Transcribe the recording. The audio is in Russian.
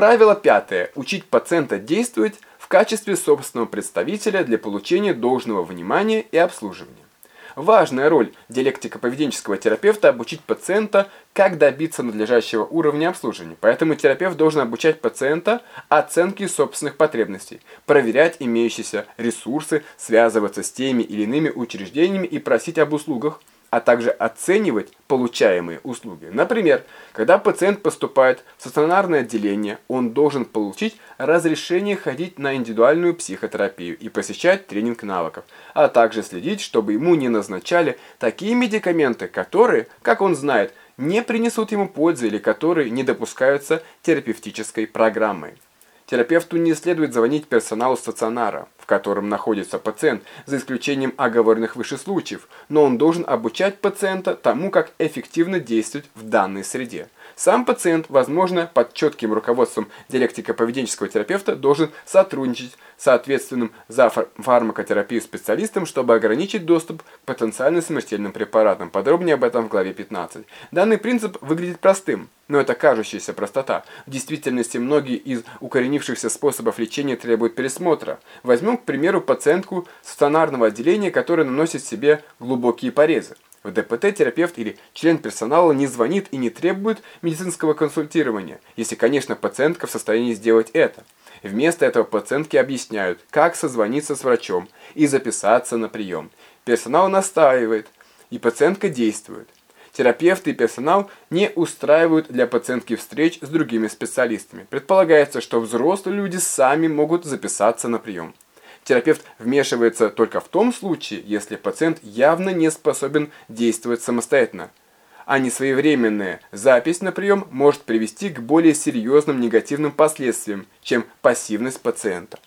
Правило пятое. Учить пациента действовать в качестве собственного представителя для получения должного внимания и обслуживания. Важная роль диалектико-поведенческого терапевта – обучить пациента, как добиться надлежащего уровня обслуживания. Поэтому терапевт должен обучать пациента оценке собственных потребностей, проверять имеющиеся ресурсы, связываться с теми или иными учреждениями и просить об услугах, а также оценивать получаемые услуги. Например, когда пациент поступает в стационарное отделение, он должен получить разрешение ходить на индивидуальную психотерапию и посещать тренинг навыков, а также следить, чтобы ему не назначали такие медикаменты, которые, как он знает, не принесут ему пользы или которые не допускаются терапевтической программой. Терапевту не следует звонить персоналу стационара, котором находится пациент, за исключением оговоренных выше случаев, но он должен обучать пациента тому, как эффективно действовать в данной среде. Сам пациент, возможно, под четким руководством диалектико-поведенческого терапевта должен сотрудничать с ответственным за фармакотерапию специалистом, чтобы ограничить доступ к потенциально смертельным препаратам. Подробнее об этом в главе 15. Данный принцип выглядит простым, но это кажущаяся простота. В действительности многие из укоренившихся способов лечения требуют пересмотра. Возьмем, к примеру, пациентку стационарного отделения, которая наносит себе глубокие порезы. В ДПТ терапевт или член персонала не звонит и не требует медицинского консультирования, если, конечно, пациентка в состоянии сделать это. Вместо этого пациентки объясняют, как созвониться с врачом и записаться на прием. Персонал настаивает, и пациентка действует. Терапевты и персонал не устраивают для пациентки встреч с другими специалистами. Предполагается, что взрослые люди сами могут записаться на прием. Терапевт вмешивается только в том случае, если пациент явно не способен действовать самостоятельно. А несвоевременная запись на прием может привести к более серьезным негативным последствиям, чем пассивность пациента.